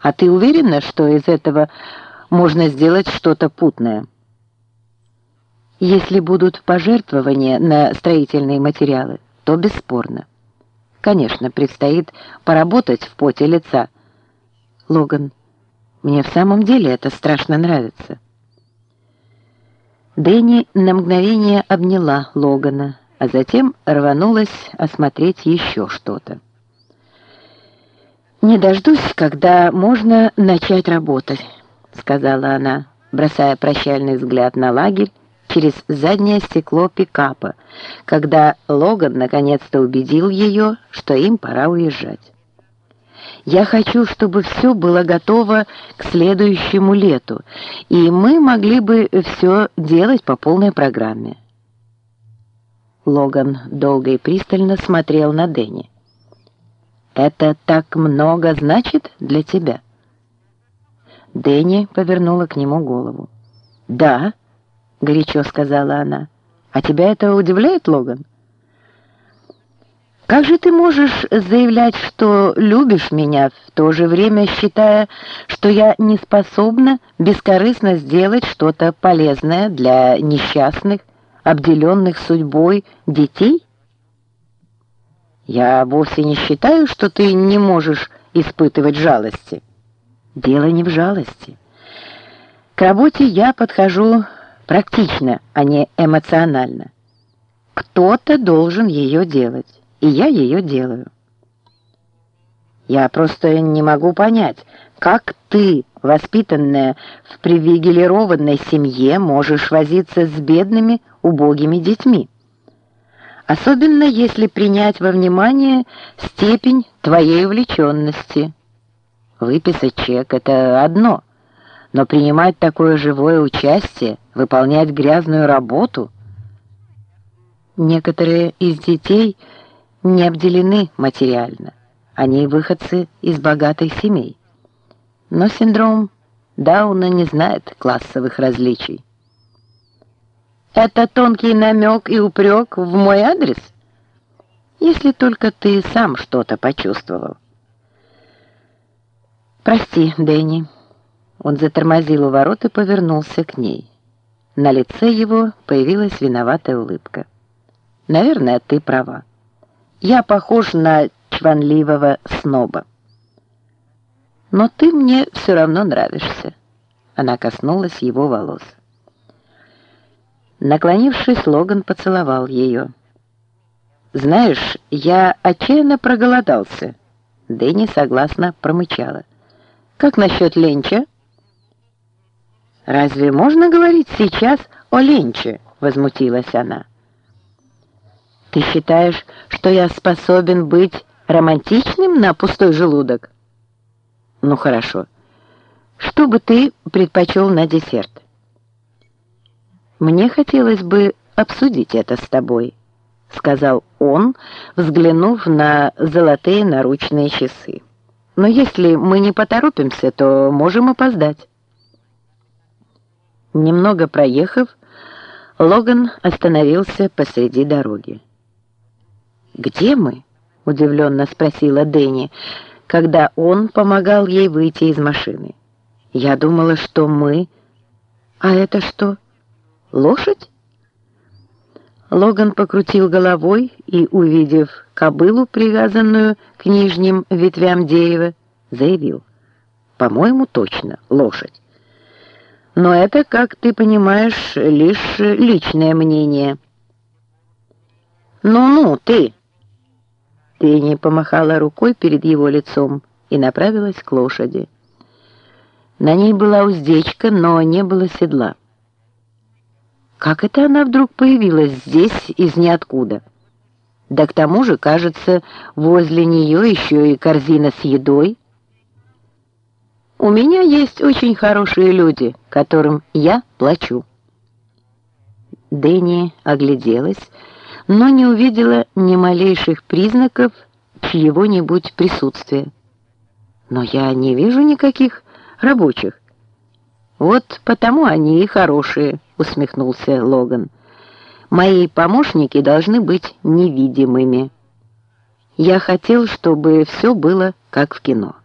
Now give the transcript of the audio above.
А ты уверена, что из этого можно сделать что-то путное? Если будут пожертвования на строительные материалы, то бесспорно. Конечно, предстоит поработать в поте лица. Логан, мне в самом деле это страшно нравится. Дэнни на мгновение обняла Логана, а затем рванулась осмотреть еще что-то. «Не дождусь, когда можно начать работать», — сказала она, бросая прощальный взгляд на лагерь через заднее стекло пикапа, когда Логан наконец-то убедил ее, что им пора уезжать. «Я хочу, чтобы все было готово к следующему лету, и мы могли бы все делать по полной программе». Логан долго и пристально смотрел на Дэнни. «Это так много значит для тебя?» Дэнни повернула к нему голову. «Да», — горячо сказала она. «А тебя это удивляет, Логан?» «Как же ты можешь заявлять, что любишь меня, в то же время считая, что я не способна бескорыстно сделать что-то полезное для несчастных, обделенных судьбой детей?» Я вовсе не считаю, что ты не можешь испытывать жалости. Дело не в жалости. К работе я подхожу практично, а не эмоционально. Кто-то должен ее делать, и я ее делаю. Я просто не могу понять, как ты, воспитанная в привилегированной семье, можешь возиться с бедными, убогими детьми особенно если принять во внимание степень твоей увлеченности. Выписать чек — это одно, но принимать такое живое участие, выполнять грязную работу... Некоторые из детей не обделены материально, они выходцы из богатых семей. Но синдром Дауна не знает классовых различий. Это тонкий намек и упрек в мой адрес? Если только ты сам что-то почувствовал. Прости, Дэнни. Он затормозил у ворот и повернулся к ней. На лице его появилась виноватая улыбка. Наверное, ты права. Я похож на чванливого сноба. Но ты мне все равно нравишься. Она коснулась его волос. Наклонившись, Логан поцеловал ее. «Знаешь, я отчаянно проголодался». Дэнни согласно промычала. «Как насчет ленча?» «Разве можно говорить сейчас о ленче?» — возмутилась она. «Ты считаешь, что я способен быть романтичным на пустой желудок?» «Ну хорошо. Что бы ты предпочел на десерт?» «Мне хотелось бы обсудить это с тобой», — сказал он, взглянув на золотые наручные часы. «Но если мы не поторопимся, то можем опоздать». Немного проехав, Логан остановился посреди дороги. «Где мы?» — удивленно спросила Дэнни, когда он помогал ей выйти из машины. «Я думала, что мы...» «А это что?» Лошадь? Логан покрутил головой и, увидев кобылу, привязанную к нижним ветвям дерева, заявил. «По-моему, точно, лошадь. Но это, как ты понимаешь, лишь личное мнение». «Ну-ну, ты!» Тенни помахала рукой перед его лицом и направилась к лошади. На ней была уздечка, но не было седла. Как это она вдруг появилась здесь из ниоткуда? Да к тому же, кажется, возле нее еще и корзина с едой. У меня есть очень хорошие люди, которым я плачу. Дэнни огляделась, но не увидела ни малейших признаков чьего-нибудь присутствия. Но я не вижу никаких рабочих. Вот потому они и хорошие усмехнулся Логан. «Мои помощники должны быть невидимыми. Я хотел, чтобы все было как в кино».